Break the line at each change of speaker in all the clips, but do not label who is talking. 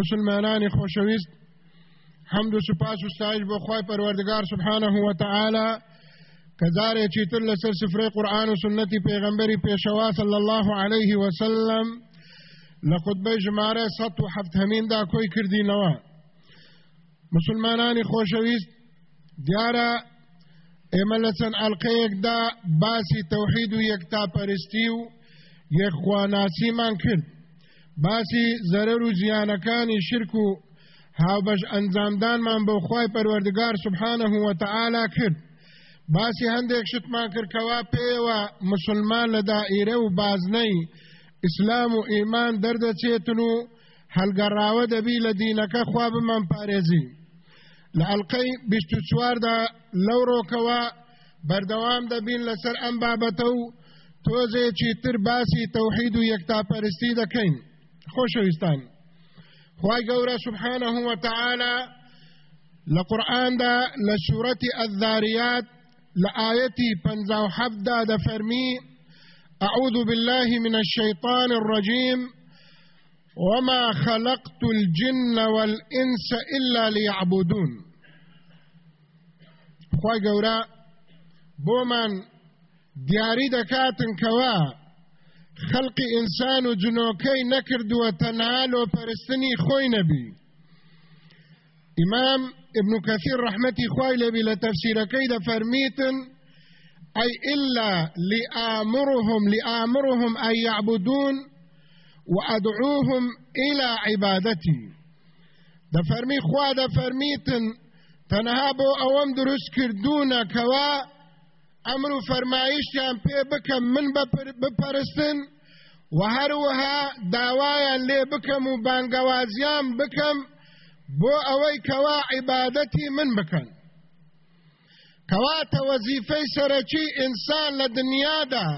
مسلمانان خوشويست حمد و سپاس و ستایش بۆ خی پەروەردگار سبحانه وتعالى کەزارێکی تر لەسەر سفرەی قورآن و سنەتی پێغەمبەری پێشەوا صلی الله عليه وسلم لە خودبەی ژمارە سەد و حەفت هەمیندا کۆی کردینەوە. مسلمانانی خۆشەویست دیارە ئێمە لە چەند ئەلقەیەکدا باسی تەوحید و یەکتاپەرستی و یەکخواناسیمان کرد. باسی زەرەر و زیانەکانی شرک و هاوبەش ئەنجامدانمان بۆ خی پەروەردگار سبحانه وتعالى کرد. باسی هەندێک شتمان کردکەوا پێوە مسلمان لە دائیرە و بازنەی ئیسلام و ئیمان دەردەچێتن و هەلگەڕاوە دەبی لە دینەکە خوا بمان پارێزی. لە ئەلقەی چواردا لەو ڕۆکەوە بەردەوام دەبین لەسەر ئەم بابەتە و تۆزێکی تر باسی تەوحید و یەکتاپەرستی دەکەین. خۆشەویستان خوای گەورە سبحانه وتعالى لقرآن دا لسورة الذاريات لآيتي پنزا و حفدا دا فرمي أعوذ بالله من الشيطان الرجيم وما خلقت الجن والإنس إلا ليعبدون خوای گەورە بۆمان دیاری دەکاتن کەوا؟ خەڵقی ئینسان و جنۆکەی نەکردووە تەنها لۆپەرستنی خۆی نەبی ئیمام ابن كثير رحمتي خوای لێبی لە تەفسیرەکەی دەفەرمیتن أي إلا لآمرهم لآمرهم أن يعبدون وأدعوهم إلى عبادتي دفرمي خوا دفرميتن تنها بو اوم دروست کردوونە کەوا ئەمر و فەرمایشتیان پێ بکەم. من بپەرستن و هەروەها داوایان لێ بکەم و بانگەوازیان بکەم بۆ ئەوەی کەوا عیبادەتی من بکەن. کەواتە وەزیفەی سەرەکی ئینسان لە دنیادا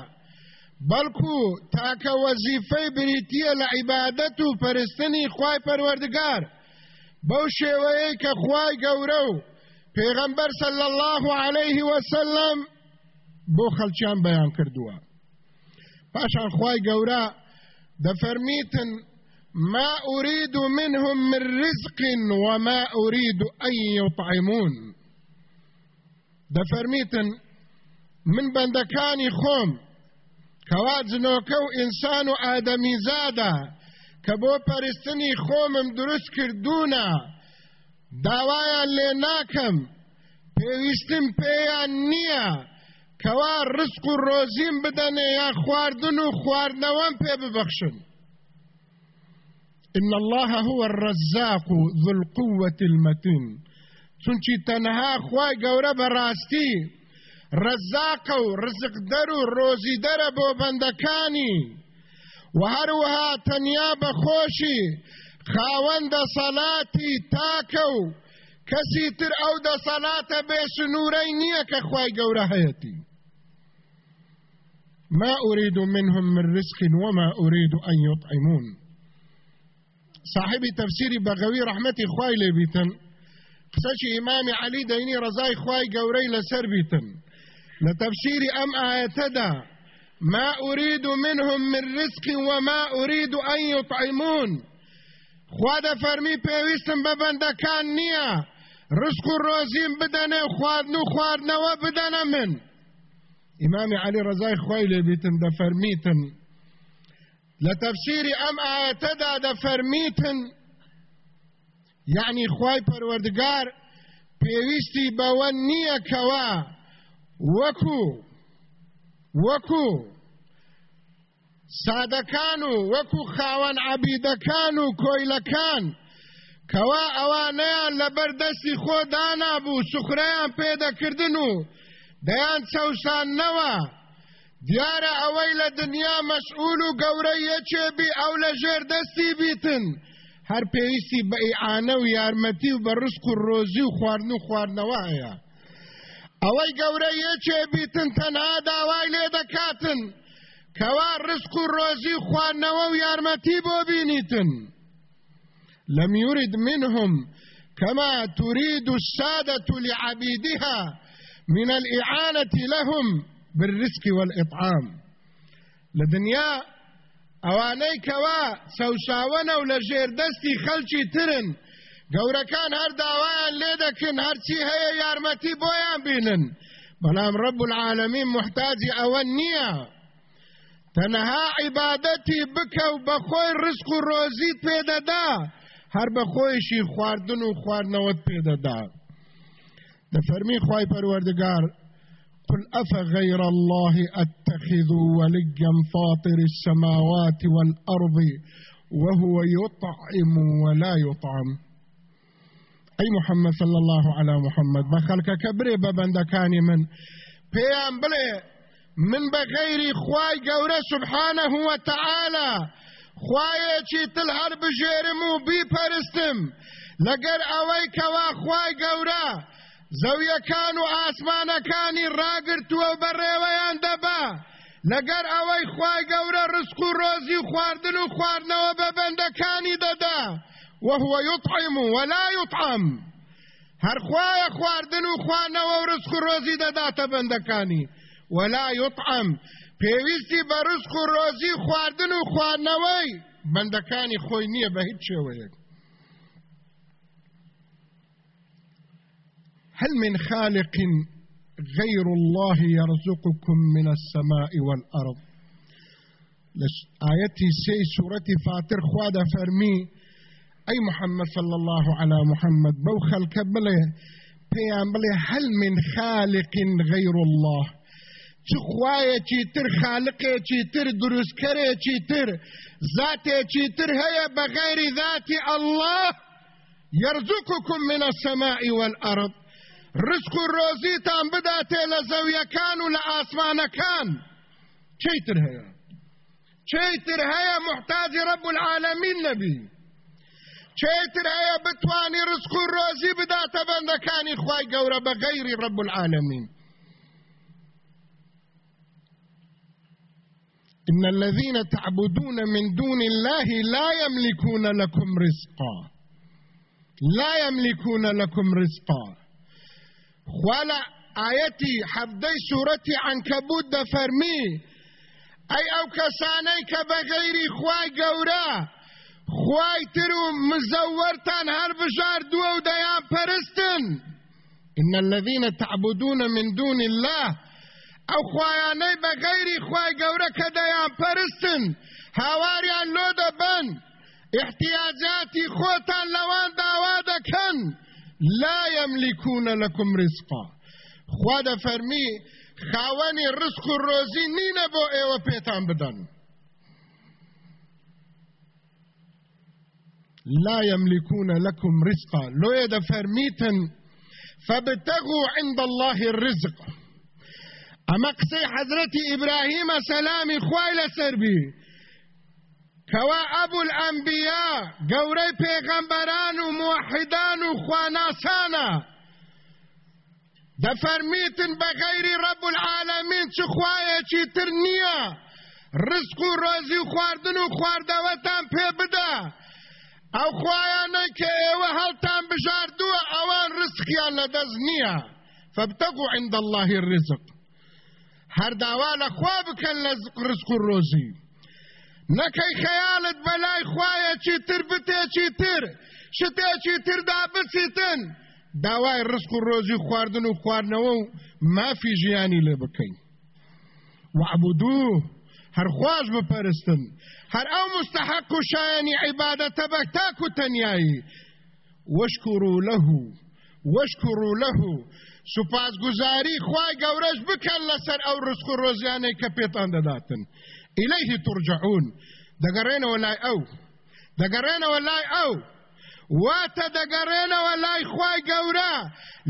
بەڵکو تاکە وەزیفەی بریتە لە عیبادەت و پەرستنی خوای پەروەردگار. بەو شێوەیەی کە خوای گەورە صلی الله عليه وسلم بۆ خەلچیان بەیان کردووە. پاشان خی گەورە دەفەرمیتن ما أريد منهم من رزق وما أريد أن يطعمون. دفرميتن من بندكاني خوم كوازنوكو إنسان آدمي زادا كبو پرستني خومم درست كردونا داوايا لناكم پيوستم پيان نيا کەوا ڕسق و ڕۆزیم بدەنێ یا خواردن و خواردنەوەم پێ ببەخشن. إن الله هو الرزاق ذو القوة المتين. چونچی تەنها خوای گەورە بەڕاستی ڕزاقە و ڕزق دەر و ڕۆزی دەرە بۆ بەندەکانی. و هەروەها تەنیا بەخۆشی خاوەندە سەلاتی تاکە و کەسی تر ئەو دەسەلاتە بێ سنوورەی نییە کە خوای گەورە هەیەتی. ما أريد منهم من رزق وما أريد أن يطعمون. صاحب تفسير بغوي رحمتي خواي لبيتن. قسش إمام علي ديني رزاي خواي قوري لسر بيتن. لتفسير أم آيتدا ما أريد منهم من رزق وما أريد أن يطعمون. خواده فرمي بيويستن ببندكان نيا رزق الروزين بدنا خواردن خواردنوا بدنا من. إمام علي رزاي خويلي بيتن دا فرميتن لتفسير أم آياتدا دا فرميتن يعني خواي پروردگار پێویستی بەوە نییە کەوا وەکو وەکو سادەکان و وەکو خاوەن عەبیدەکان و کۆیلەکان کەوا ئەوانەیان لەبەردەستی خۆ دانابوو سوخرەیان پێدەکردن و دەیان چەوساننەوە دیارە ئەوەی لە دنیا مەسئول و گەورە یەکێبی ئەو لە ژێر دەستی بیتن. هەر پێویستی بە ئیعانە و یارمەتی و بە ڕسک و ڕۆزی و خواردن و خواردنەوە هەیە. ئەوەی گەورە یەکێ بیتن تەنها داوای لێ دەکاتن. کەوا ڕسک و ڕۆزی خواردنەوە و یارمەتی بۆ بینیتن. لم يرد منهم كما تريد السادة لعبيدها من الإعانة لهم بالرزق والإطعام. لدنيا ئەوانەی کەوا سەوساوەنە و لە ژێردەستی ترن. گەورەکان هەر داوایان لێ دەکن هەرچی هەیە یارمەتی بۆیان بینن بەڵام ڕب العالمین محتاجی ئەوە نییە تەنەها عیبادەتی بکە و بەخۆی ڕسک و ڕۆزیت پێدەدا هەر خواردن و خواردنەوەت پێدەدا دەفەرمی خوای پەروەردگار قل أفغير الله أتخذ وليا فاطر السماوات والأرض وهو يطعم ولا يطعم. أي محمد صلى الله على محمد بخلك كبري ببندكاني من. بيان بلي من بغير خوای گەورە سبحانه وتعالى. خواي تل هر بجيرمو بي پرستم. لقر اويك وا خوای گەورە زەویەکان و ئاسمانەکانی ڕاگرتووە بەڕێوەیان دەبا. لەگەر ئەوەی خوای گەورە ڕسک و ڕۆزی و خواردن و خواردنەوە بە بەندەکانی دەدا. وهو يطعم ولا يطعم. هەر خوایە خواردن و خواردنەوە و ڕسک و ڕۆزی دەداتە بەندەکانی. ولا يطعم. پێویستی بە ڕسک و ڕۆزی خواردن و خواردنەوەی بەندەکانی خۆی نییە بە هیچ شێوەیەک. هل من خالق غير الله يرزقكم من السماء والأرض؟ آيتي سي سورة فاتر خوادة فرمي أي محمد صلى الله على محمد كبله بيان بله هل من خالق غير الله؟ چخواية چيتر خالقه چيتر دروس كره چيتر ذاته چيتر هيا بغير ذات الله يرزقكم من السماء والأرض. ڕسک و ڕۆزیتان بداتێ لە زەویەکان و لە ئاسمانەکان چیتر هەیە؟ چیتر هەیە محتاجی ڕەب العالمین نەبی چیتر هەیە بتوانی ڕسک و ڕۆزی بداتە بەندەکانی خوای گەورە بە غەیری ڕەب العالمین. إن الذين تعبدون من دون الله لا يملكون لكم رزقا. لا يملكون لكم رزقا. خوالا آيتي حفدي سورتي عنكبوت دا فرمي. أي أو كساني كبغيري خوای گەورە. خواي ترو مزورتان هر بجار دو ديان پرستن. إن الذين تعبدون من دون الله أو خواياني بغيري خوای گەورە كديان پرستن. هاواريان لودا بن. احتياجاتي خوتان لوان داوادا كن لا يملكون لكم رزقا. خوا د فرمی رزق و روزی بو ایوه پیتان بدن. لا يملكون لكم رزقا. لو يدا فرميتن فابتغوا عند الله الرزق. اما قصي حضرت إبراهيم سلامي خويل سربي كوا ابو الأنبياء قوري پیغمبران وموحدان وخواناسانا دفرميتن بغير رب العالمين چخوايا چي ترنيا رزق و روزي و خواردن و خواردوتان خوایانە کە ئێوە هەڵتان بژاردووە ئەوان ڕزقیان لە دەست نییە فابتغوا عند الله الرزق. هەر داوا لە خوا بکەن لە ڕزق و نەکەی خەیاڵت بەلای خوایە چی تر بتێ چی تر شتێکی تردا بچیتن. داوای ڕزق و ڕۆزی خواردن و خواردنەوە و مافی ژیانی لێ بکەین. وعبدوه هەر خواش بپەرستن. هەر ئەو مستحق و شایانی عیبادەتە بە تاک و تەنیایی. وەشکڕوا له وەشکڕوا له سوپاسگوزاری خوای گەورەش بکەن لەسەر ئەو ڕزق و ڕۆزیانەی کە پێتان دەداتن. ئیلەیه ترجعون. دەگەڕێنەوە لای ئەو دەگەڕێنەوە لای ئەو واتە دەگەڕێنەوە لای خوای گەورە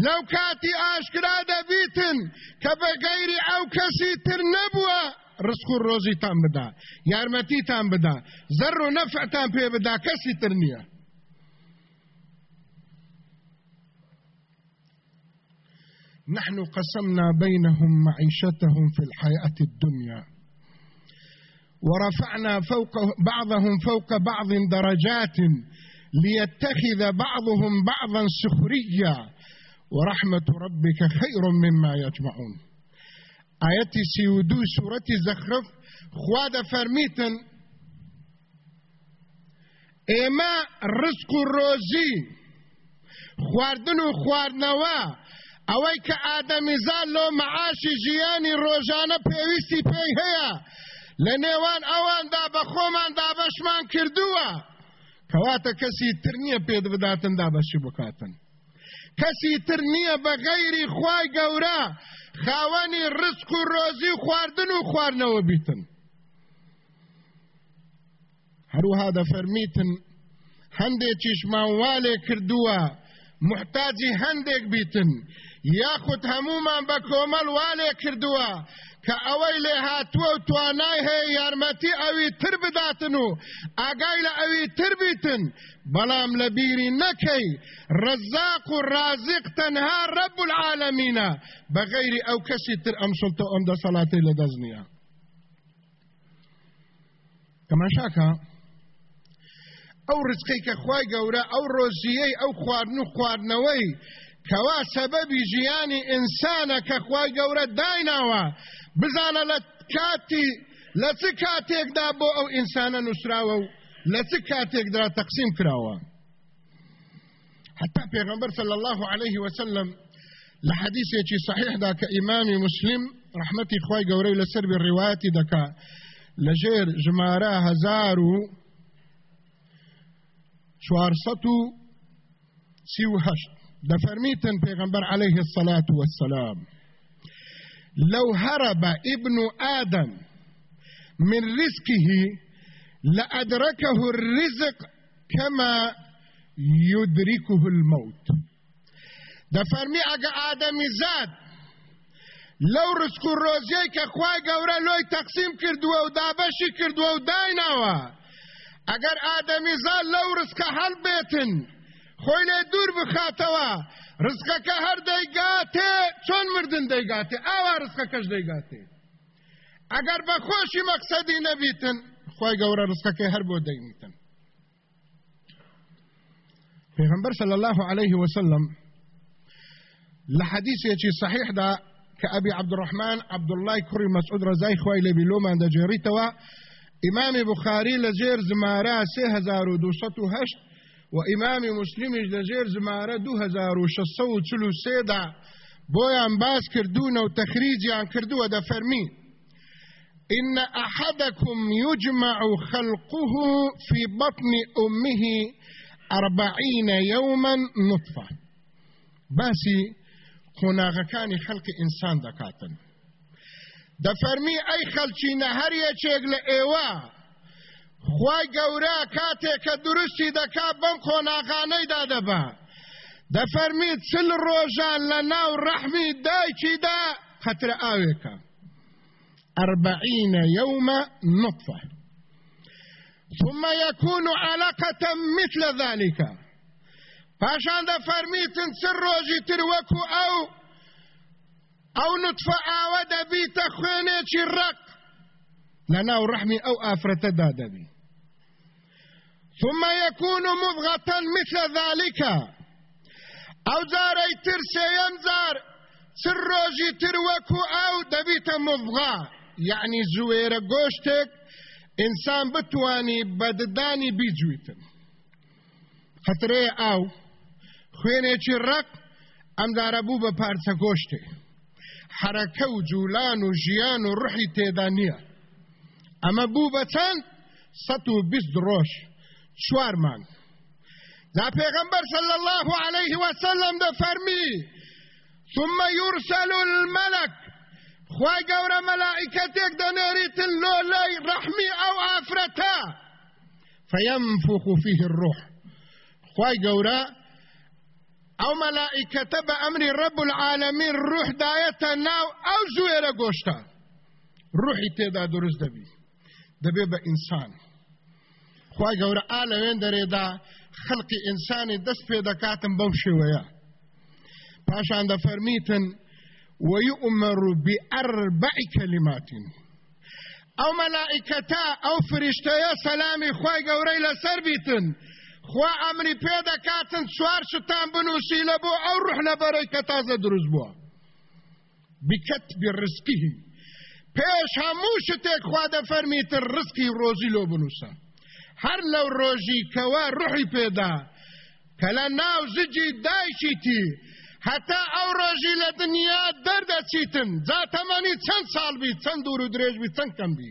لەو کاتی ئاشکرا دەبیتن کە بەگەیری ئەو کەسی تر نەبووە ڕسک و ڕۆزیتان بدا. بدا زەر و نەفعتان بدا. کەسی تر نییە نحن قسمنا بينهم معيشتهم في الحياة الدنيا. ورفعنا فوق بعضهم فوق بعض درجات ليتخذ بعضهم بعضا سخريا ورحمة ربك خير مما يجمعون. آياتي سيودو سورة زخرف. خواد فرميتن ڕسک و ڕۆزی خواردن و ئادەمیزان لۆ مەعاشی ژیانی ڕۆژانە پێویستی پێی هەیە لە نێوان ئەواندا بە خۆمان دابەشمان کردووە. کەواتە کەسی تر نییە پێ بداتن دابەشی بکاتن. کەسی تر نییە بە غەیری خوای گەورە خاوەنی ڕسک و ڕۆزی خواردن و خواردنەوە بیتن. هەروها دەفەرمیتن هەندێکیش ماوالێ کردووە محتاجی هەندێک بیتن. یاخود هەمومان بە کۆمەڵ والێ کردووە. کە ئەوەی لێ هاتووە و توانای هەیە یارمەتی ئەوی تر بداتن و ئاگای لە ئەوی تر بیتن بەڵام لە بیری نەکەی. ڕزاق و ڕازق تەنها ڕەب العالەمینە. بەغەیری ئەو کەسی تر ئەم سڵتە ئەم دەسەڵاتی لە دەست نییە. تەماشاکە. ئەو ڕزقی کە خوای گەورە ئەو ڕۆزیەی ئەو خواردن و خواردنەوەی کەوا سەبەبی ژیانی ئینسانە کە خوای گەورە دایناوە. بزانە لە کاتی لە چ کاتێکدا بۆ ئەو ئینسانە نووسراوە و لە چ کاتێکدا تەقسیم صلى الله عليه وسلم لحديث يجي صحيح دا كإمام مسلم رحمتي خواي قوري لسر بالرواية دكا لجير جمارا هزارو شوارستو سيو هشت دفرميتن پیغمبر عليه الصلاة والسلام. لو هرب ابن آدم من رزقه لأدركه الرزق كما يدركه الموت. ده فرمي اگه آدمی زاد لو رزق روزی که خواه گوره لوی و دابشی کردو و دایناوا اگر آدمی زاد لو رزق حل بیتن خوی لی دور بخاتوا ڕزقەکە هەر دەیگاتێ چۆن مردن دەیگاتێ؟ ئاوا ڕزقەکەش دەیگاتێ. ئەگەر بە خۆشی مەقسەدی نەبیتن خی گەورە ڕزقەکەی هەر بۆ دەیمیتن. پێغمبەر صلى الله عليه وسلم دا كأبي عبد عبد الله كري مسعود رزاي خوي لبي لوما دجريتوا إمام بخاري لجير زمارا سه هزار ودوشت هشت و ئیمامی مسلمیش لەژێر ژمارە 2643 دا بۆیان باس کردوونە و تەخریجیان کردووە دەفەرمی إن أحدكم يجمع خلقه في بطن أمه أربعين يوما نطفة. باسي خەڵکی ئینسان دەکاتن دەفەرمی ئەی خەلچینە هەر یەکێک لە ئێوە خی گەورە کاتێک کە دروستی دەکات بەم قۆناغانەیدا دەبا دەفەرمیت چل ڕۆژان لە ناو ڕەحمی دایکیدا قەترە ئاوێکە. أربعين يوم نطفة ثم يكون علقة مثل ذلك. پاشان دا فرمیتن سر روژی تر وەکو ئەو ئەو نطفە ئاوە دەبیتە خوێنێکی ڕق. ناو ڕحمی ئەو ئافرەتەدا دەبی ثم يكون مضغة مثل ذلك. ئەو جارەی تر سێەم جار سر ڕۆژی تر وەکو ئەو دەبیتە مضغا یعنی زوێرە گۆشتێک ئینسان بتوانی بەددانی بیجویتن خەترەیە ئاو خوێنێکی ڕق ئەمدارە بوو بە پارچە گۆشتێ حرەکە و جوولان و ژیان و ڕحی تێدا نییە ئەمە بوو بە چەند سەد و بیست ڕۆژ چوار مانگ. دا پێغەمبەر صلی الله عليه وسلم دەفەرمی ثم يرسل الملك خوای گەورە مەلائکەتێک دەنێریتن لۆ لای ڕەحمی ئەو ئافرەتە فينفخ فيه الروح. خوای گەورە ئەو مەلائکەتە ئەمری ڕەب العالمین ڕوح دایەتە ناو ئەو زوێرە گۆشتە ڕوحی تێدا دروست دەبێ بە ئینسان خی گەورە ئا لەوێن دەرێدا خەڵقی ئینسانی دەست پێ دەکاتن بەو شێوەیە پاشان دەفەرمیتن ويؤمر بأربع كلمات. ئەو مەلائکەتا ئەو فریشتەیە سەلامی خی گەورەی لەسەر بیتن خوا ئەمری پێ دەکاتن چوار شتان بنووسی لە بۆ ئەو ڕح لە بەرەی کە تازە دروست بووە بکەت پێش هەموو شتێک خوا دەفەرمیتر ڕسکی ڕۆزی لۆ بنووسە. هەر لەو ڕۆژی کەوا ڕحی پێدا. کە لە ناو زجی دایشیتی هەتا ئەو ڕۆژی لە دنیا دەردەچیتن. جا تەمەنی چەند ساڵ بی چەند دوور و درێژ بی چەند کەم بی.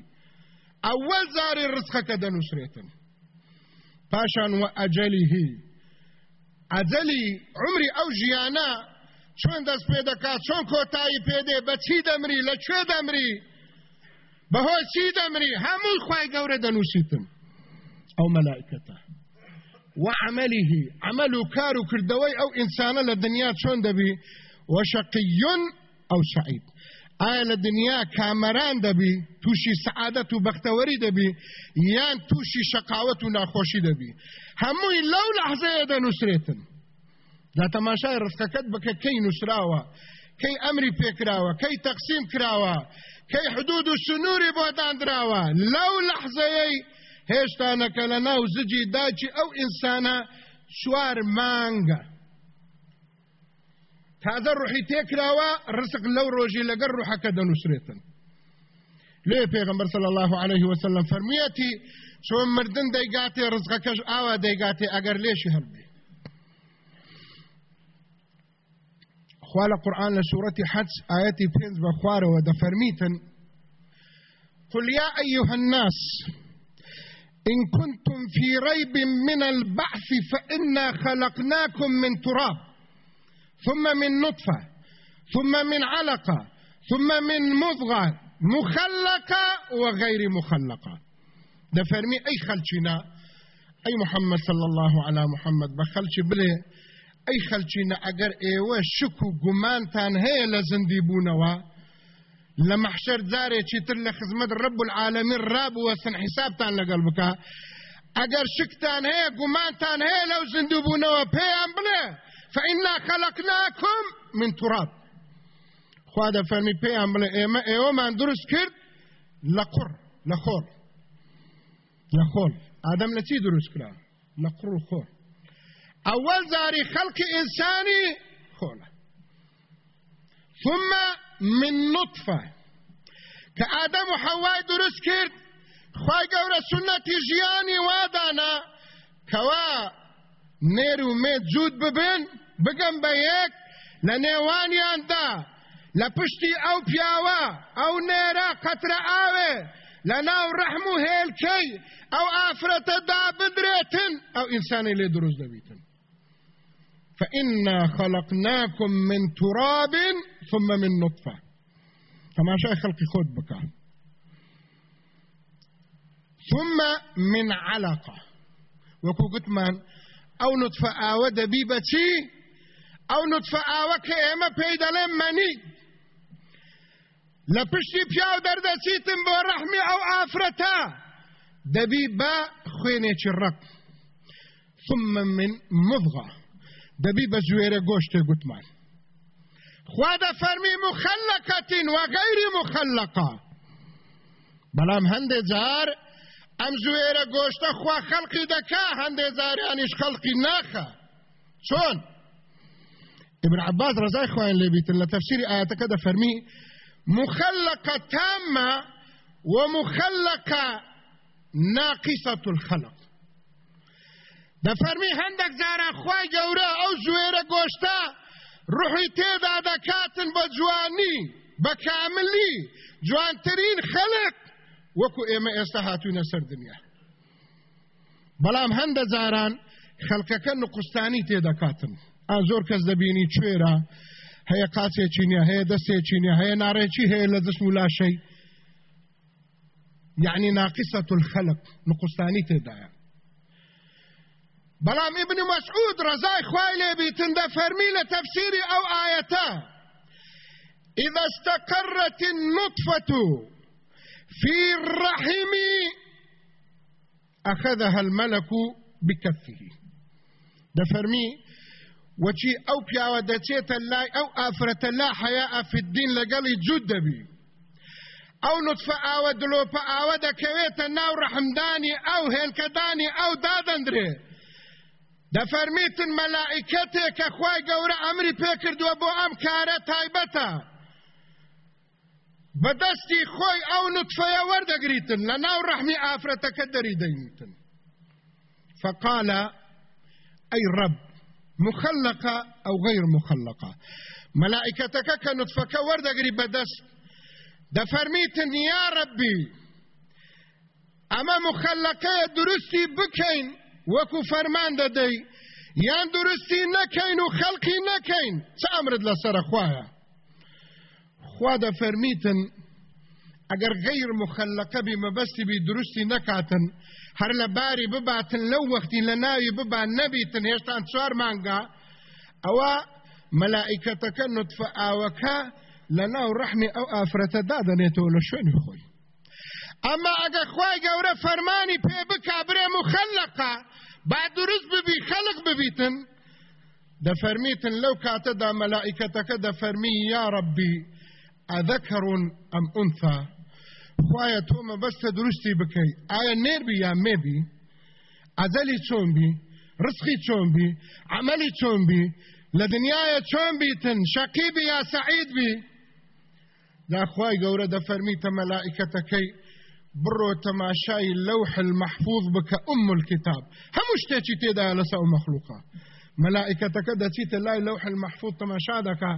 ئەوەل زاری ڕزقەکە دەنووسرێتن. پاشان و ئەجەلی هی ئەجەلی عمری ئەو ژیانە چۆن دەست پێ دەکات چۆن کۆتایی پێدێ بە چی دەمری لە کوێ دەمری؟ بەهۆی چی دەمری؟ هەمووی خی گەورە دەنووسیتم. ئەو مەلائکەتە. وعمله عمل و کار و کردەوەی ئەو ئینسانە لە دنیا چۆن دەبی؟ وەشقیون ئەو شعید ئایا لە دنیا کامەران دەبی؟ تووشی سعادەت و بەختەوەری دەبی؟ یان تووشی شقاوت و ناخۆشی دەبی؟ هەمووی لەو لەحزەیە دەنووسرێتن. دا تەماشای ڕستەکەت بکە کەی نووسراوە کەی ئەمری پێکراوە کەی تەقسیم کراوە. کەی حدود و سنووری بۆ دانراوە لەو لەحزەیەی هێشتانەکە لە ناو زجی داچی ئەو ئینسانە چوار مانگە تازە ڕوحی تێکراوە ڕسق لەو ڕۆژی لەگەر ڕوحەکە دەنووسرێتن لێ پێغمبەر صلی الله عليه وسلم فەرمیەتی چۆن مردن دەیگاتێ ڕزقەکەش ئاوا دەیگاتێ ئەگەر لێشی هەڵبێ خوا لە قورآن لە سوورەتی حەج ئاەتی دەفەرمیتن قل يا أيها الناس إن كنتم في ريب من البعث فإنا خلقناكم من تراب ثم من نطفة ثم من علقة ثم من مضغة مخلقة وغير مخلقة. ده فرمي أي خلشنا أي محمد صلى الله على محمد بخلش بلي خلشنا أجر إيوه شكو قمانتان هي لزندي بونوا لە مەحشەر جارێکی تر لە خزمەت ڕب العالمین ڕابوەسن حیسابتان لەگەڵ بکە ئەگەر شکتان هەیە گومانتان هەیە لەو زیندوو بوونەوە پێیان بڵێ فإنا خلقناكم من تراب. خوا دەفەرمی پێیان بڵێ ئێمە ئێوەمان دروست کرد لە قڕ لە خۆر لە خۆر ئادەم لە چی دروست کرا لە قڕ و ئەوەل زاری خەڵکی ئینسانی خۆلە ثم من نطفة. كآدم وحواي درس كرد. خواي قورة سنة جياني وادانا. كوا نيرو ميت جود ببن بقم بيك لنيوانيان دا. لپشتی أو پیاوا أو نیرا قطر آوه. لناو رحمو هیلکی أو آفرت دا بدريتن أو انساني دروز دويتن فإنا خلقناكم من تراب ثم من نطفة. تماشای خلقی خود بکە ثم من علقة. وەکو گوتمان ئەو نوتفە ئاوە دەبی بەچی ئەو نوتفە ئاوە کە ئێمە پێی دەڵێن مەنی لە پشتی پیا و دەردەچیتم بۆ ڕەحمی ئەو ئافرەتە دەبی بە خوێنێکی ڕق ثم من مضغة. دەبی بە زوێرە گۆشتێ گوتمان. خوا دەفەرمی مخلقة وغير مخلقة بەڵام هەندێک جار ئەم زوێرە گۆشتە خوا خەڵقی دەکا هەندێک جاریانیش خەڵقی ناخە چۆن ابن عباس رضای خوایان لێبیتن لە تەفسیری ئاەتەکە دەفەرمی مخلقة تامة ومخلقة ناقصة الخلق. دەفەرمی هەندێک جارە خوای گەورە ئەو زوێرە گۆشتە ڕوحی تێدا دەکاتن بە جوانی بە کاملی جوانترین خەلق وەکو ئێمە ئێستا هاتوونە سەر دنیا. بەڵام هەندە جاران خەڵکەکە نقستانی تێدەکاتن ئا زۆر کەس دەبینی کوێرە هەیە قاچێکی نییە هەیە دەستێکی نییە هەیە ناڕێکی هەیە لە دەست و لاشەی یعنی ناقصة الخلق نقستانی تێدایە. بەڵام ابن مسعود ڕزای خوای لێبیتن دەفەرمی لە تەفسیری ئەو إذا استقرت النطفة في الرحم أخذها الملك بكفه. دفرمي وشي أو بياوة دچيت الله أو آفرة الله حياء في الدين لقلي جد بي أو نطفة آوة دلوبة آوة دكويت الناو رحمداني أو هنكداني أو دادندري دەفەرمیتن مەلائکەتێک کە خوای گەورە ئەمری پێکردووە بۆ ئەم کارە تایبەتە بەدەستی خۆی ئەو نوتفەیە وەردەگریتن لە ناو ڕەحمی ئافرەتەکە دەری دەینتن فقال أي رب مخلقة أو غير مخلقة ملائكتك كنطفك وردقري بدست. دفرميتن يا ربي أما مخلقة درستي بكين وەکو فەرمان دەدەی یان درستی نەکەین و خەڵقی نەکەین چ ئەمرت لەسرە خوایە خوا دەفەرمیتن ئەگەر غیر مخەلەکە بی مەبەستی بی درستی نەکاتن هەر لە باری بباتن لەو وەختی لە ناوی ببان نەبیتن هێشتان چوار مانگا ئەوە مەلائکەتەکە نوتفە ئاوەکە لە ناو ڕەحمی ئەو ئافرەتە دادەنێتەوە لە شوێنی ئەمە ئەگە خوای گەورە فەرمانی پێ بکا برێ مخەلەقە با دروست ببی خەلق ببیتن دەفەرمیتن لەو کاتەدا مەلائکەتەکە دەفەرمی یا ڕەبی ئەذەکەڕون ئەم ئونفا خوایە تۆ مەبەستە دروستی بکەی. ئایا نێربی یا مێبی؟ ئەزەلی چۆن بی؟ ڕسقی چۆن بی؟ عملی چۆن بی؟ دنیاە چۆن بیتن؟ شەقی بی یا سعید بی؟ داخوای گەورە دەفەرمیتە مەلائکەتەکەی بڕۆ تەماشای لەوح المەحفوظ بکە ئوم الكتاب. هەموو شتێکی تێدا لەسەر مەخلوقە ملائکەتەکە دەچیتە لای لەوح المەحفوظ تەماشا دەکا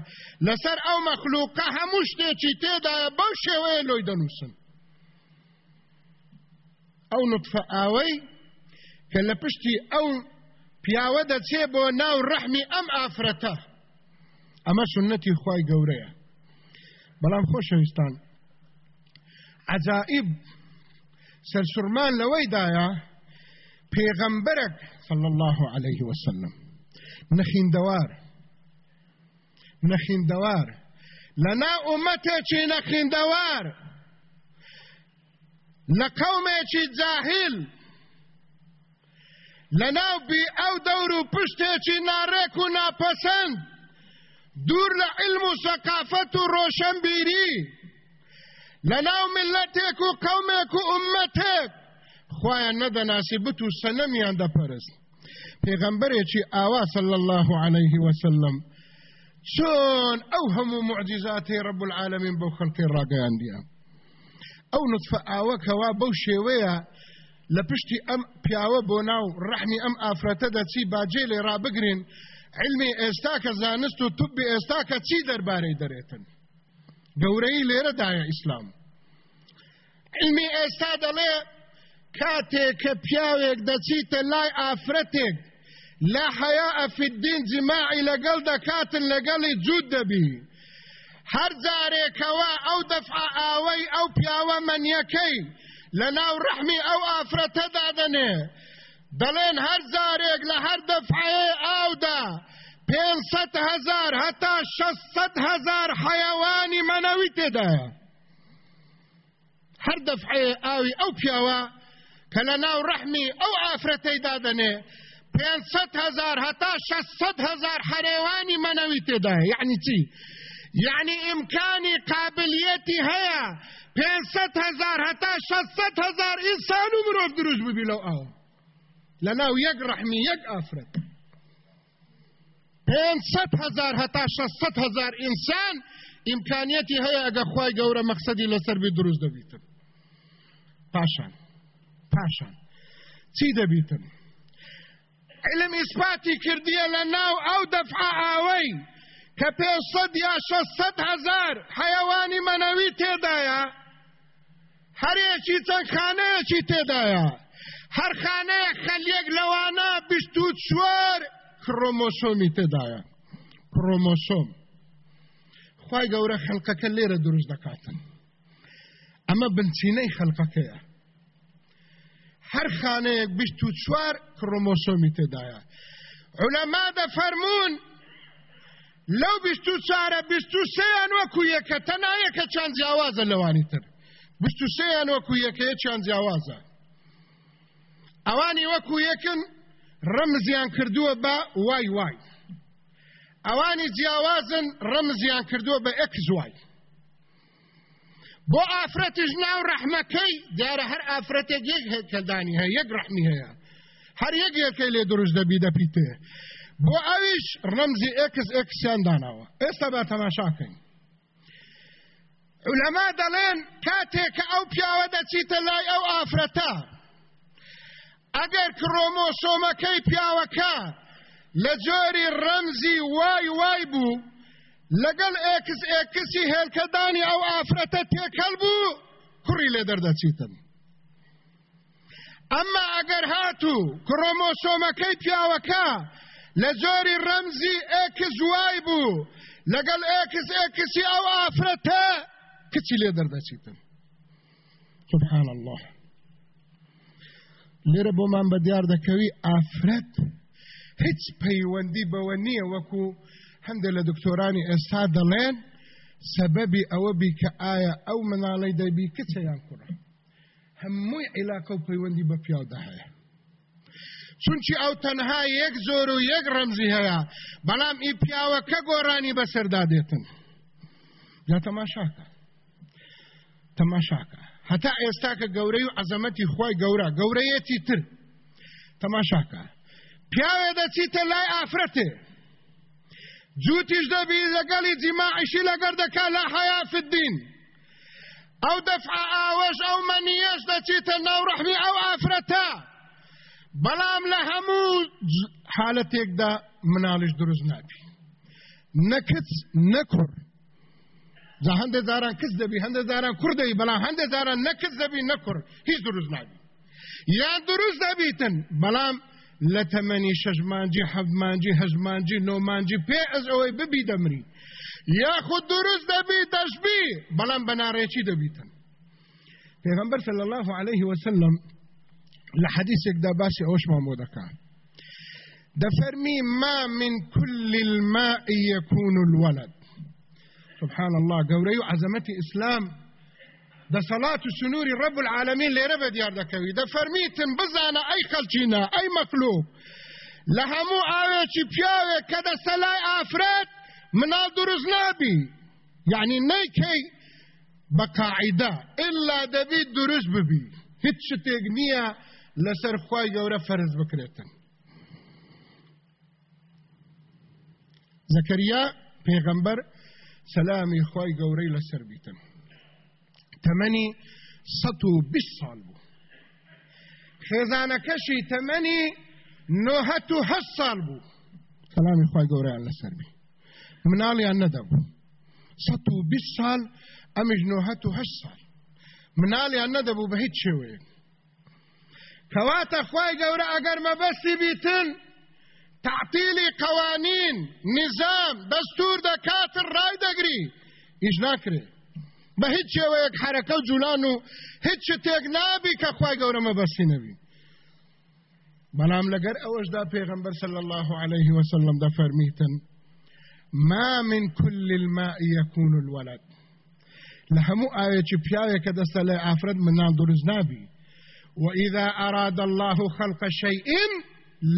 لەسەر ئەو مەخلوقە هەموو شتێکی تێدایە بەو شێوەیە لۆی دەنووسن ئەو نطفە ئاوەی کە لە پشتی ئەو پیاوە دەچێ بۆ ناو ڕەحمی ئەم ئافرەتە ئەمە سنەتی خی گەورەیە بەڵام خۆشەویستان عجائب سەرسوورمان لەوەیدایە پێغەمبەرێک صلى الله عليه وسلم. نەخیندەوار نەخیندەوار لەنا ئومەتێکی نەخیندەوار لە قەومێکی جاهل؟ لەناو بی ئەو دەور و پشتێکی ناڕێک و ناپەسەند دوور لە علم و سەقافەت و ڕۆشنبیری لەناو ملەتێک و قەومێک و ئومەتێک خۆیان نەدەناسی بت و سەنەمیان دەپەرست. پێغەمبەرێکی ئاوا صلی الله عليه وسلم. چۆن ئەو هەموو معجزاتی رب العالمین بەو خەڵکی ڕاگەیاندیە ئەو نطفە ئاوەکەوا بەو شێوەیە لە پشتی ئەم پیاوە بۆ ناو ڕەحمی ئەم ئافرەتە دەچی باجێ لێ ڕابگرین علمی ئێستا کە زانست و توبی ئێستا کە چی دەربارەی دەرێتن؟ گەورەی لێرەدایە ئیسلام. علمی ئێستا دەڵێ کاتێک کە پیاوێک دەچیتە لای ئافرەتێک لا حیاء فی الدین جماعی لەگەڵ دەکاتن لەگەڵی جوود دەبی. هەر جارێکەوە ئەو دەفع ئاوەی ئەو پیاوە منیەکەی لە ناو ڕەحمی ئەو ئافرەتەدا دەنێ دەڵێن هەر زارێک لە هەر دەفعەیە ئاودا پێنسەد هزار هەتا شەسەد هزار حەیەوانی مەنەوی تێدایە هەر دەفعەیە ئاوی ئەو پیاوە کە لە ناو ڕەحمی ئەو ئافرەتەی دادەنێ پێنسەد هزار هەتا شەسەد هزار حەرێوانی مەنەوی تێدایە یعنی چی؟ یعنی ئیمکانی قابلیەتی هەیە پێنسەد هزار هەتا شەسەد هزار ئینسان و مرۆڤ دروست ببی لەو ئاو لە ناو یەک ڕەحمی یەک ئافرەت. پێنسەد هزار هەتا شەسەد هزار ئینسان ئیمکانیەتی هەیە ئەگە خی گەورە مەقصدی لەسەر بی دروست دەبیتن پاشان پاشان. چی دەبیتن علم ئیسپاتی کردیە لە ناو ئەو دەفع ئاوەی کە پێسەد یا شەسەد هزار حەیەوانی مەنەوی تێدایە. هەرێکی چەند خانەیەکی تێدایە. هەر خانەیە خەلیەک لەوانە بیست و چوار کرۆمۆسۆمی تێدایە. کرۆمۆسۆم خی گەورە خەڵقەکە لێرە دروست دەکاتن. ئەمە بنچینەی خەڵقەکەیە هەر خانەیەک بیست و چوار کرۆمۆسۆمی تێدایە. علەما دەفەرمونون لەو بیست و چارە بیست و سەیان وەکو یەکە تەنایەکە چند جیاوازە لەوانی تر. بیست و سەیان وەکو یەکەیە چند جیاوازە. ئەوانی وەکو یەکن ڕەمزیان کردووە بە وای وای. ئەوانی جیاوازن ڕەمزیان کردووە بە ئەکس وای بۆ ئافرەتش ناو ڕەحمەکەی دیارە هەر ئافرەتێک یەک هێکەدانی هەیە یەک ڕەحمی هەیە. هەر یەک یەکەی لێ دروست دەبی دەپیتێ. بۆ ئەویش ڕەمزی ئەکس ئەکسیان داناوە. ئێستا بە تەماشاکەین علەما دەڵێن کاتێک کە ئەو پیاوە دەچیتە لای ئەو ئافرەتە. ئەگەر کرۆمۆسۆمەکەی پیاوەکە لە جۆری ڕەمزی وای وای بوو لەگەڵ ئێکس ئێکسی هێلکەدانی ئەو ئافرەتە تێکەل بوو کوڕی لێ دەردەچیتن ئەمما ئەگەر هاتوو کرۆمۆسۆمەکەی پیاوەکە لە زۆری ڕەمزی ئێکس وای بوو لەگەڵ ئێکس ئێکسی ئەو ئافرەتە کچی لێ دەردەچیتن سبحان الله. لێرە بۆمان بە دیار دەکەوی ئافرەت. هیچ پەیوەندی بەوە نییە وەکو هەندێک لە دکتۆرانی ئێستا دەڵێن سەبەبی ئەوە بی کە ئایا ئەو مناڵی دەبی کچە یان کوڕە. هەمووی عیلاکە و پەیوەندی بە پیاودا هەیە. چونچی ئەو تەنها یەک زۆر و یەک ڕەمزی هەیە بەڵام ئی پیاوەکە گۆڕانی بەسەردا دێتن. یا تەماشاکە؟ تەماشاکە. هەتا ئێستا کە گەورەی و عەزەمەتی خی گەورە. گەورەیەتی تر؟ تەماشاکە. پیاوێ دەچیتە لای ئافرەتێ. جوتیش دەبی لەگەڵی جیماعیشی لەگەر دەکا لە حیافدین ئەو دەفع ئاوەش ئەو مەنیەش دەچیتە ناوڕەحمی ئەو ئافرەتە. بەڵام لە هەموو حالەتێکدا مناڵش دروست نابی. نەکت نەکڕ. جا هەندێک جاران کەس دەبی هەندێک جاران کوڕ دەبی بەڵام هەندێک جاران نەکت دەبی نەکڕ هیچ دروست نابی یان دروست دەبیتن بەڵام لە تەمەنی شەژمانجی حەفمانجی هەژمانجی نۆمانجی پێ ئەس ئەوەی ببی دەمری یاخود دروست دەبی دەشبی بەڵام بەناڕێکی دەبیتن پێغمبەر صلی الله عليه وسلم لە حەدیثێکدا باسی ئەوشمان بۆ دەکات دەفەرمی ما من كل الماء يكون الولد. سبحان الله و عەزەمەتی ئیسلام ده صلاة سنور رب العالمين بە دیار دەکەوی دەفەرمیتن بزانە ئەی خەلچینە ئەی مەخلوق لە هەموو ئاوێکی پیاوێک کە دەستە لای ئافرەت مناڵ دروست نابی یعنی نەیکەی بە قاعدە ئللا دەبیت دروست ببی هیچ شتێک نییە لەسەر خی گەورە فەرز بکرێتن زەکەریا پێغەمبەر سەلامی خی گەورەی لەسەر بیتن تەمەنی سەد و بیست ساڵ بوو خێزانەکەشی تەمەنی نۆهەت و هەست ساڵ بوو سەلامی خی گەورەیان لەسەر بی مناڵیان نەدەبوو سەد و بیست ساڵ ئەمیش نۆهەت و هەشت ساڵ مناڵیان نەدەبوو بە هیچ شێوەیە کەواتە خی گەورە ئەگەر مەبەستی بیتن تعطیلی قوانین نظام دەستور دەکاتن ڕای دەگری. ئیش ناکرێت بە هیچ شێوەیەک حرەکە و جوولان و هیچ شتێک نابی کە خی گەورەمە بەسی نەبی. بەڵام لەگەر ئەوەشدا پێغمبەر صلى الله عليه وسلم دەفەرمیتن. ما من كل الماء يكون الولد. لە هەموو ئاوی پیاوێ کە دەستە لە ئافرەت منال دروست نابی. وإذا أراد الله خلق شيء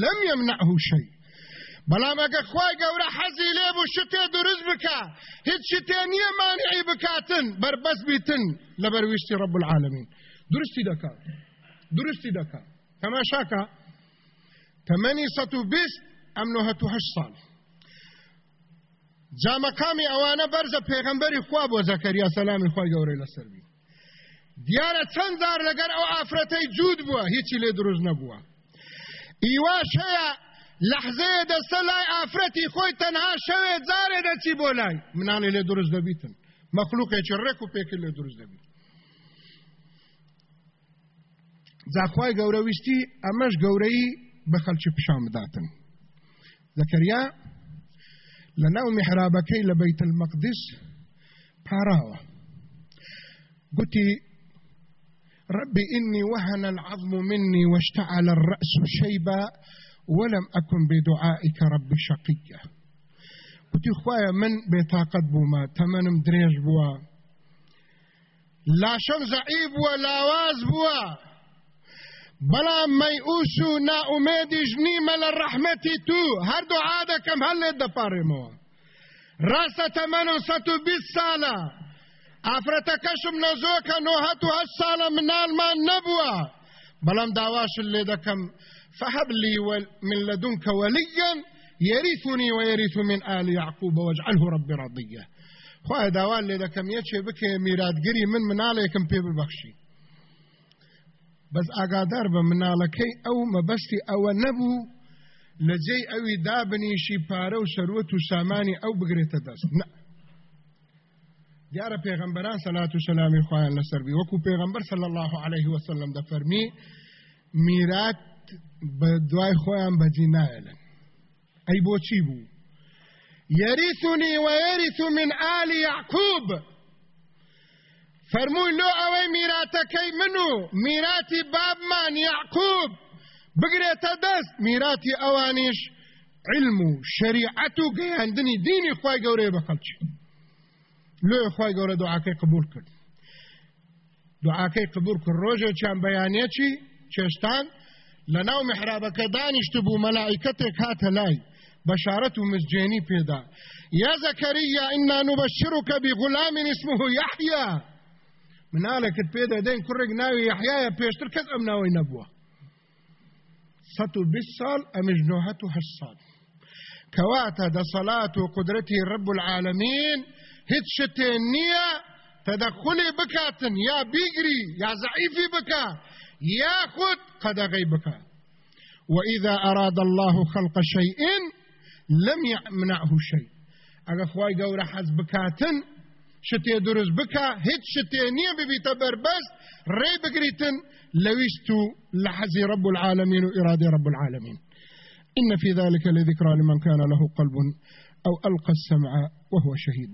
لم يمنعه شيء. بەڵام ئەگە خی گەورە حەزی لێ بوو شتێ دروست بکە. هیچ شتێ نییە مانعی بکاتن بربەس بیتن لە بەرویشتی ڕب العالمین. درستی دەکات درستی دەکات تەماشاکە. تەمەنی 120 ئەم 1970 ساڵ. جامەکامی ئەوانە بەرزە پێغەمبەری خوا بۆ زەکەریا سەلامی خۆی گەورەی لەسەروی دیارە چەند زار لەگەر ئەو ئافرەتەی جوود بووە هیچی لێ دروست نەبووە. ئیواش هەیە لەحزەیە دەستە لای ئافرەتی خۆی تەنها شەوێ جارێ دەچی بۆ لای منانێ لێ دروست دەبیتن مەخلوقێکی ڕێک و پێکرد لێ دروست دەبیت جاخوای گەورەویستی ئەمەش گەورەی بە خەلکی پیشان بداتن زەکەریا لە ناو میحرابەکەی لە بەیت المەقدس پاراوە گوتی ربي إني وهن العظم مني واشتعل الرأس شيبا ولم أكن بدعائك رب شقيا قلت خوايا من بطاقت بوما؟ تمنم دريج بوا. لا شم زعيب ولا واز بوا. بلا ميؤوس نا أميدي جنيمة للرحمة تو. هر دعاء كم هل دپاره موا. راسة تمنم ستو بيس سالة ئافرەتەکەشم لە زۆکە نۆهەت و هەش ساڵە منالمان نەبووە بەڵام داواش لێ دەکەم فهب لي من لدنك وليا يرثني ويرث من آل يعقوب واجعله رب رضيا خواه داوان لێ دەکەم یەکێ بکێ میراتگری من مناڵێکم پێ ببەخشی بەس ئاگادار بە مناڵەکەی ئەو مەبەستی ئەوە نەبوو لە جێی ئەوی دابنیشی پارە و سەروەت و سامانی ئەو بگرێتە دەست. دیارە پێغمبەران سەلات و سەلامی خۆیان لەسەربی وەکو پێغمبەر الله عليه وسلم دەفەرمی میرات بە دوای خۆیان بەجی نایەلن ئەی بۆچی بوو؟ يرثني ويرث من آل يعقوب فرمووی لۆ ئەوەی میراتەکەی من و میراتی بابمان یعقوب. بگرێتە دەست میراتی ئەوانیش علم و شریعەت و گەیاندنی دینی خی گەورەیە بە خەڵکی. لێ خی گەورە دوعاکەی قبول کرد. دوعاکەی قبول کرد. ڕۆژێکیان بەیانێکی چێشتان لە ناو محرابەکە دانیشت بوو مەلائکەتێک هاتە لای بشارة مزجيني بيدا يا زكريا إنا نبشرك بغلام اسمه يحيى من آلك بيدا دين كرق ناوي يحيى بيشتر كذ أم ناوي نبوة ستو بالصال أمجنوهته هالصال کەواتا دەسەڵات و قودرەتی رب العالمين هیچ شتێن نییە تدخلی بکاتن یا بیگری یا ضعیفی بکا. یاخود قەدەغی بکا وإذا أراد الله خلق شيء لم يمنعه شيء. ئەگە خی گەورە حەز بکاتن شتێ دروست بکە هیچ شتێ نییە ببیتە بربەست ڕێ بگریتن لەویست حەزی رب العالمين وإرادة رب العالمين. إن في ذلك لذكرى لمن كان له قلب أو ألقى السمع وهو شهيد.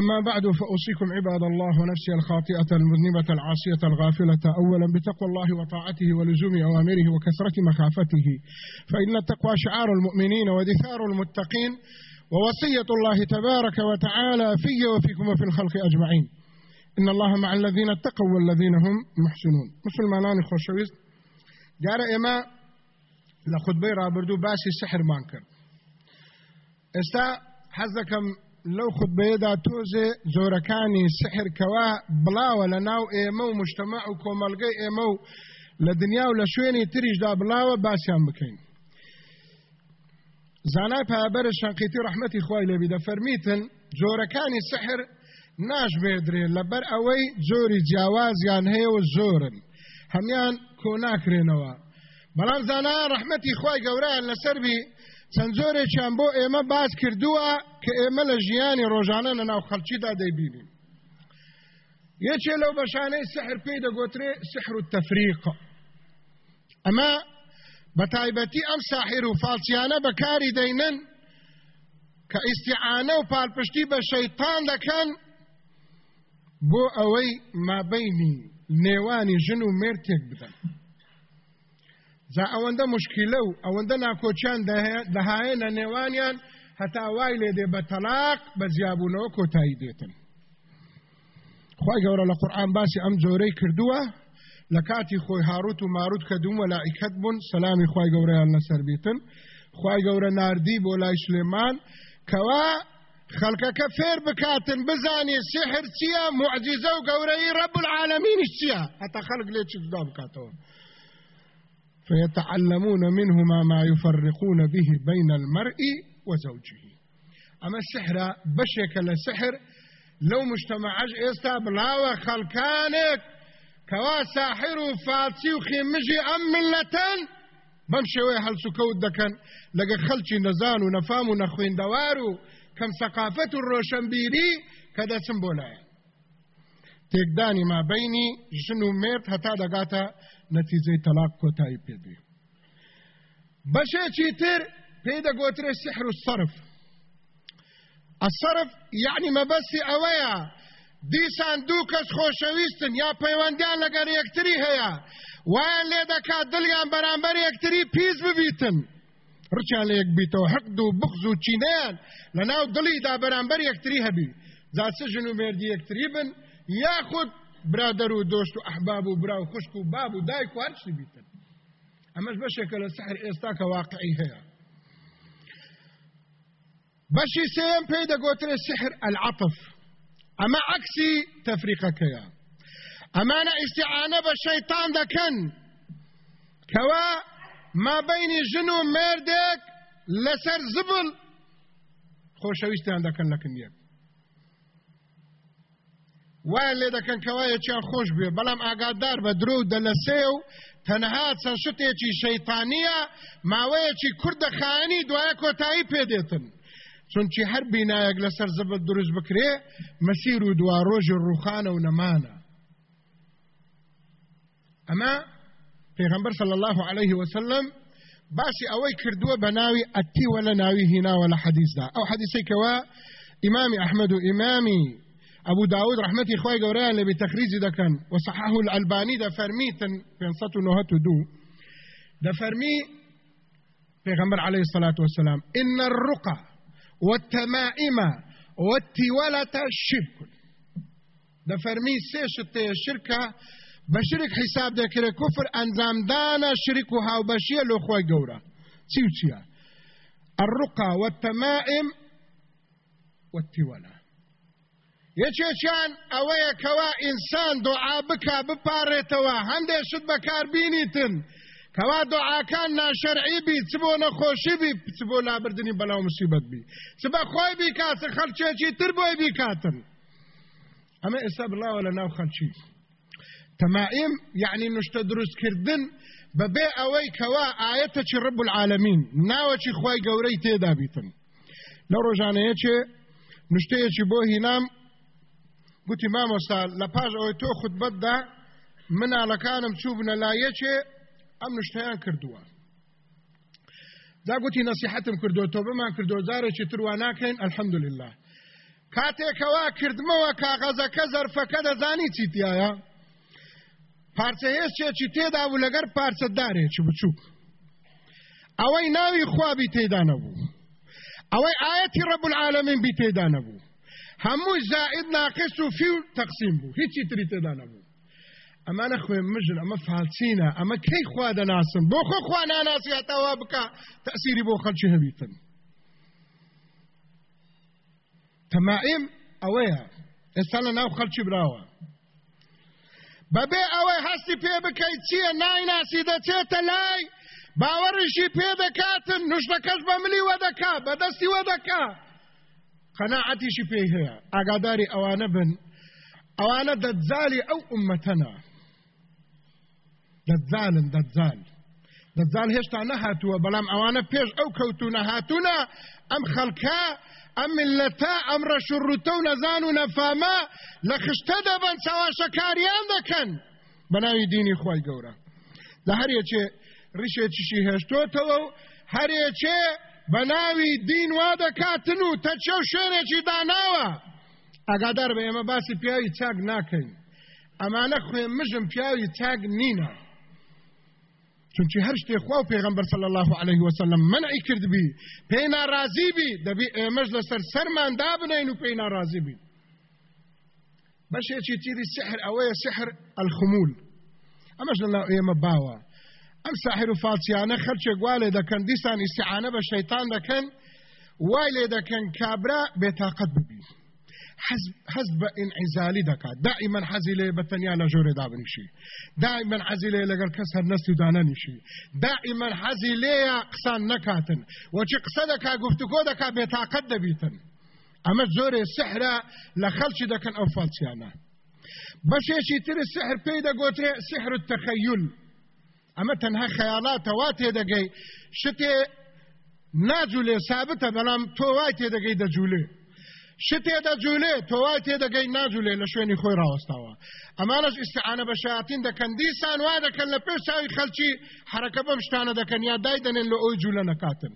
أما بعد فأوصيكم عباد الله ونفسي الخاطئة المذنبة العاصية الغافلة أولا بتقوى الله وطاعته ولزوم أوامره وكثرة مخافته. فإن التقوى شعار المؤمنين ودثار المتقين ووصية الله تبارك وتعالى في وفيكم وفي الخلق أجمعين. إن الله مع الذين اتقوا والذين هم محسنون. مسوڵمانانی خۆشەویست. جا ئێمە لە خوتبەی ڕابردوو باسی سحرمان کرد. ئێستا حەز دەکەم لەو خودبەیەدا تۆزێ زۆرەکانی سحرکەوە بڵاوە لە ناو ئێمە و مشتمە و کۆمەلگەی ئێمە و لە دنیا و لە شوێنی تریشدا بڵاوە باسییان بکەین. زانای پابەر شەنقیتی ڕحمەتی خۆی لێبی دەفەرمیتن جۆرەکانی سحر ناش بێدرێن لەبەر ئەوەی جۆری جیاوازیان هەیە و زۆرن. هەمان کۆ ناکرێنەوە بەڵام زانایان ڕحمەتی خۆی گەورەیان لەسەربی چەند جۆرێکیان بۆ ئێمە باز کردووە کە ئێمە لە ژیانی ڕۆژانە لە ناو خەڵکیدا دەیبینین. یەکێ لەو بەشانەی سحر پێی دەگوترێ سحر و تەفریق. ئەمە بە تایبەتی ئەم ساحر و فالچیانە بەکاری دەینن کە ئیسیعانە و پالپشتی بە شەیتان دەکەن بۆ ئەوەی مابینی نێوانی ژن و مێرتێک بدەن. جا ئەوەندە مشکیلە و ئەوەندە ناکۆچیان دەهایەنە نێوانیان هەتا وای لێ دێ بە تەلاق بە زیابوونەوە کۆتایی دێتن. خی گەورە لە قورآان باسی ئەم جۆرەی کردووە لە کاتی خۆی هاروت و ماروت کە دوومە لایکت بوون سەلامی خی گەورەیان لەسەر بیتن خی گەورە نردی بۆ لای سلێمان کەوا خەڵکەکە فێر بکاتن بزانێ سحر چییە معجززە و گەورەی ڕەب العالمینی چییە؟ هەتا خەڵک لێ چ دا بکاتەوە؟ فيتعلمون منهما ما يفرقون به بين المرء وزوجه. أما السحر بشك للسحر لو مجتمعج ئێستا بڵاوە خەڵکانێک کەوا ساحر و فاچی و خێمژی ئەم ملەتەن بەم شێوەیە هەلسوکەوت دەکەن لەگە خەلکی نەزان و نەفام و نەخوێندەوار و کەم تێکدانی مابینی ژن و مرد هەتا دەگاتە نەتیجەی تەلاق کۆتایی پێبێ بەشێکی تر پێی دەگوترێ سحر و سەرف. الصرف يعني مەبەستی ئەوەیە دیسان دوو کەس خۆشەویستن یا پەیوەندیان لەگەر یەکتری هەیە وایان لێ دەکات دڵیان بەرامبەر یەکتری پیس ببیتن. ڕچیان لە یەک بیتەوە حەقد و بغز و چینەیان لە ناو دڵیدا بەرامبەر یەکتری هەبی. زاسە ژن و مێردی یەکتری بن؟ یاخود برادر و دۆشت و ئەحباب و برا و و باب و دایک و هەرچی بیتن؟ ئەمەش بەشێکە لە سەحر ئێستا کە واقعی هەیە. بەشی سێم پێی دەگوترێ سحر العطف. ئەمە عکسی تەفریقەکەیە. ئەمانە ئیسیعانە بە شەیتان دەکەن. کەوا ما ژن و مردێک لەسەر زبل خۆشەویستیان دەکەن لەکن یەک وایە لێ دەکەن کەوایەکیان خۆش بێ. بەڵام ئاگادار بە درۆ و دەلەسێ و تەنها چەند شتێکی شەیتانیە ماوەیەکی کوردە خانی دوایە کۆتایی پێدێتن. چونکی هەر بینایەک لەسەر زەبەت دروست بکرێ مەسیر و دوا ڕۆژی ڕوخانە و نەمانە. ئەمە پێغمبەر صلی الله عليه وسلم باسی ئەوەی کردووە بە ناوی ئەتیوە لە ناوی هیناوە لە حەدیثدا ئەو حەدیثێکەوە ئیمامی ئەحمد و ئیمامی أبو داود رحمتي اللي بتخريجي ده كان وصححه الألباني ده فرميتن في انصته نهته دو. ده فرمي پیغمبر عليه الصلاة والسلام. إن الرقى والتمائم والتولة شرك. ده فرمي سيشت الشركة بشرك حساب كره كفر انزام دانا شركها خوي قورا تيو تيا الرقى والتمائم والتولة. یەکێکیان ئەوەیە کەوا ئینسان دوعا بکە بپارێتەوە هەندێک شت بەکار بینیتن کەوا دوعاکان ناشەرعی بی چ بۆ نەخۆشی بی چ بۆ لابردنی بەلاو مسیبەت بی. چ بە خۆی بیکاتە خەلچێکی تر بۆی بیکاتن. ئەمە ئێستا بڵاوە لە ناو خەلچی تەمائیم یعنی نوشتە دروستکردن بەبێ ئەوەی کەوا ئاەتەکی ڕب العالمین. ناوەکی خی گەورەی تێدا بیتن لە ڕۆژانەیەکێ نوشتەیەکی بۆ هینام گوتی مامۆستا لە پاش ئەوەی تۆ خودبەتدا مناڵەکانم چوو بنە لایەکێ ئەم نشتیان کردووە. دا گوتی نسیحتم کردو تۆ بمان کردو جارێکی تروان ناکەین الحەمدلله کاتێکەوە کردمەوە کاغەزەکە زەرفەکە دەزانی چیتیایە. پارچە هێستێکی تێدا بوو لەگەر پارچەدارێکی بچووک ئەوەی ناوی خوابی تێدا نەبوو. ئەوەی ئاەتی ڕەب العالمین بی تێدا نەبوو. هەمووی زائد ناقص و فی و تەقسیم بوو. هیچی تری تێدا نەبوو. ئەمانە خوێن مژن ئەمە فالچینە ئەمە کەی خوا دەناسم بۆ خۆ خوا ناناسی هەتاوا بکە تەسیری بۆ خەلکی هەبیتن. تەمائیم ئەوەیە ئێستا لە ناو خەلکی براوە. بەبێ ئەوەی هەستی پێ بکەیت چییە؟ نایناسی دەچێتە لای؟ باوەڕیشی پێ دەکاتن نوشتەکەش بە ملی وەدەکا بەدەستی وەدەکا. قەناعەتیشی پێی هەیە. ئاگاداری ئەوانە بن. ئەوانە دەجالی ئەو ئومەتەنە. دەجالن دەجال دەجال هێشتا نەهاتووە بەڵام ئەوانە پێش ئەو کەوتونە هاتوونە. ئەم خەڵکە ئەم ملەتە ئەم ڕەشڕوتە و نەزان و نەفامە لە خشتە دەبن چاواشەکاریان دەکەن. بەناوی دینی خۆی گەورە. لە هەرێکێ ڕیشێکیشی هێشتۆتەوە و هەرێکێ بە ناوی دین وا دەکاتن و تەچە و شوێنێکی داناوە. ئاگادار بە ئێمە باسی پیاوی چاک ناکەین. ئەمانە خوێ مژم پیاوی چاک نینە. چونکی هەر شتێ خوا و پێغمبەر صلی الله عليه وسلم منعی کردبی. پێی ناڕازی بی دەبی ئێمەش لەسەر سەرمان دابنین و پێی ناڕازی بی. بەشێکی تیری سحر ئەوەیە سحر الخمول ئەمەش لەناو ئێمە باوە. ئەم ساحر و فالچیانە خەرچێک وا لێ دەکەن دیسان ئیسیعانە بە شەیتان دەکەن وای لێ دەکەن کابرا بێتاقەت ببی حەز بە ئینعیزالی دەکات. دائما حەزی لێ بە تەنیا لە ژۆرێ دابنیشی. دائما حەزی لێ لەگەڵ کەس هەر نەستی دانەنیشی دائما حەزی لێیە قسان نەکاتن. وەچی قسە دەکا گفتوگۆ دەکا بێتاقەت دەبیتن. ئەمە زۆرێ سحرە لە خەڵکی دەکەن ئەو فالچیانە بەشێکی تر سحر پێی دەگوترێ سحر التخيل ئەمە تەنها خەیاڵاتەوا تێدەگەی. شتێ ناجوولێ سابتە بەڵام تۆ وای تێدەگەی دەجوولێ. شتێ دەجوولێ تۆوای تێدەگەی ناجوولێ لە شوێنی خۆی ڕاوەستاوە. ئەمانش ئیسعاانە بە شاتین دەکەن. دیسان وا دەکەن لە پێش چاوی خەلکی حرەکە بەم شتانە دەکەن یا دای دەنێن لە ئەوی جوولە نەکاتن.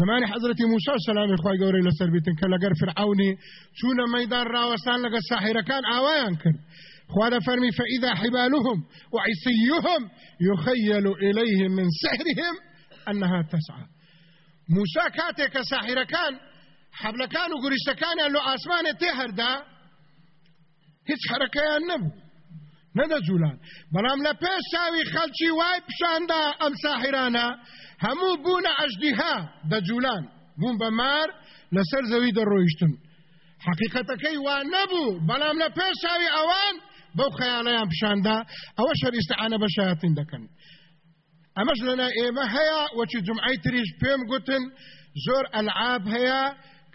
زمانی حضرتی موسى سلامی خوای گەورەی لەسەر بیتن کە لەگەر فرعونی چوونە مەدان ڕاوەستان لەگە ساحیرەکان ئاوایان کرد. خواد فرمي فإذا حبالهم وعصيهم يخيل إليهم من سحرهم أنها تسعى. موسى كاتك ساحر كان حەبلەکان و گوریشتەکانیان لە ئاسمانە تێ هەردا هیچ حرەکەیان نەبوو نەدەجوولان بەڵام لە پێش چاوی خەلکی وای پیشاندا ئەم ساحیرانە هەموو بوونە ئەژدیها دەجوولان بوون بە مار لەسەر زەوی دەڕۆیشتن حقیقەتەکەی وان نەبوو بەڵام لە چاوی ئەوان بەو خەیاڵەیان پیشاندا ئەوە شەریستەعانە بە شایەتین دەکەن ئەمەش لەنا ئێمە هەیە وەچی جمعی تریش پێم گوتن زۆر ئەلعاب هەیە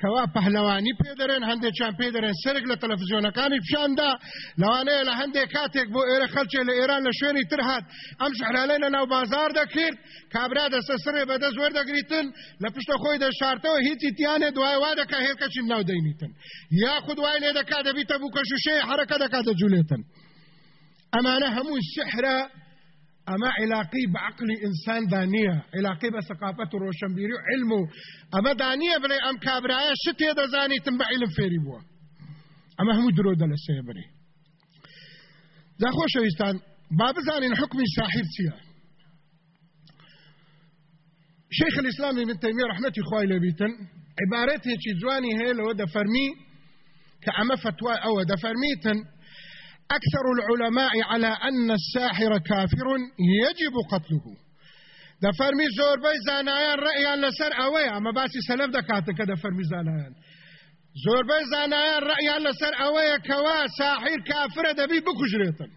کەوا پەهلەوانی پێ دەرێن هەندێکیان پێ دەرێن. سرک لە تەلەڤزیۆنەکانی پیشاندا لەوانەیە لە هەندێک کاتێک بۆ ئێرە خەلچێ لە ئێران لە شوێنی تر هات. ئەم شعرالێ لە ناو بازار دەکرد کابرا دەستە سرێ بەدە زۆر دەگریتن لە پشتە خۆی دەشارتەوە هیچی تیانێ دوای وا دەکا هێرکەچی ناو دەینیتن. یا خود وای لێ دەکا دەبیتە بوو کەشوشەیە حرەکە دەکا دەجولێتن. ئەمانە هەموو سحرە أما علاقی بعقل إنسان دانیه علاقی به ثقافت و روشنبیری و علم و أما دانیه بلی أم کابرایه شتی دزانی تم به علم فێری بووە ئەمە هەموو درۆ دە لە سێبرێ دا خۆشەویستان با بزانین حکمی ساحر چییە شيخ الإسلام ابن تيمية رحمتي خوای لبيتن عبارتي جوانی هەیە لەوە دەفەرمی کە ئەمە فتوى ئەوە دەفەرمیتن أكثر العلماء على أن الساحر كافر يجب قتله. ده فرمي زور بي زانایان رأيان لسر اوه اما باسي سلف دكاتك ده فرمي زانایان زور بي زانایان رأيان لسر اوه كوا ساحر كافر دبي بكجريتن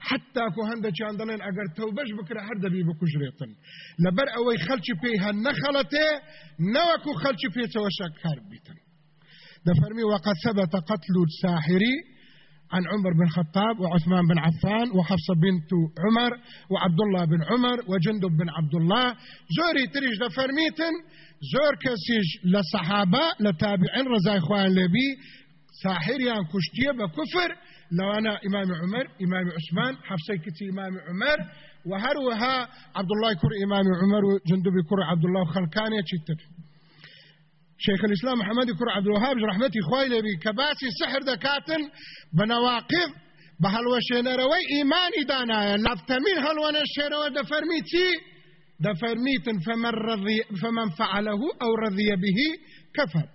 حتى كو هنده چان دلين اگر توبش بكره هر دبي بكجريتن لبر اوه خلچ پيها نخلته نوكو خلچ پي توشك كار بيتن ده فرمي وقد ثبت قتل الساحري عن عمر بن الخطاب وعثمان بن عفان وحفصة بنت عمر وعبد الله بن عمر وجندب بن عبد الله زوري تريج دفرميتن زور كسيج لصحابة لتابعين رزاي إخوان لبي ساحريان كشتية بكفر لو أنا إمام عمر إمام عثمان حفصة كتي إمام عمر وهروها عبد الله يكر إمام عمر وجندب يكر عبد الله خلقاني تشتر شيخ الإسلام محمد كر عبد الوهاب رحمتي لبي كباسي سحر دكاتن بنواقف بهالوشينروي إيماني دانا نفتمين هالونشينروي دفرميتي دفرميت فمن, رضي فمن فعله أو رضي به
كفر.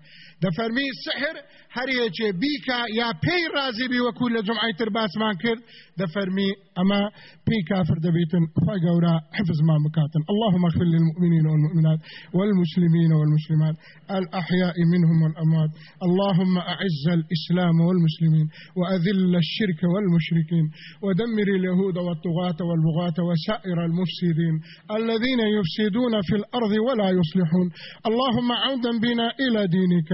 دەفەرمی سحر هەرێکێ بیکە یا پێی رازی بی لە جمعی تر باسمان کرد دەفەرمی ئەمە پێی کافر دەبێتن خی گەورە حفظمان بکاتن اللهم اغفر للمؤمنين والمؤمنات والمسلمين والمسلمات الأحياء منهم والأموات. اللهم أعز الإسلام والمسلمين وأذل الشرك والمشركين ودمر اليهود والطغاة والبغاة وسائر المفسدين الذين يفسدون في الأرض ولا يصلحون. اللهم عودا بنا إلى دينك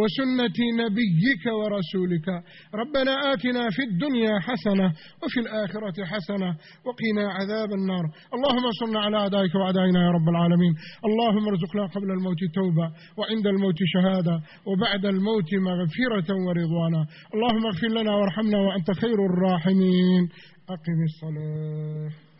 وسنة نبيك ورسولك. ربنا آتنا في الدنيا حسنة وفي الآخرة حسنة وقنا عذاب النار. اللهم صلنا على أعدائك وأعدائنا يا رب العالمين. اللهم ارزقنا قبل الموت توبة وعند الموت شهادة وبعد الموت مغفرة ورضوانا. اللهم اغفر لنا وارحمنا وأنت خير الراحمين. أقم الصلاة.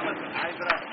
Alexandra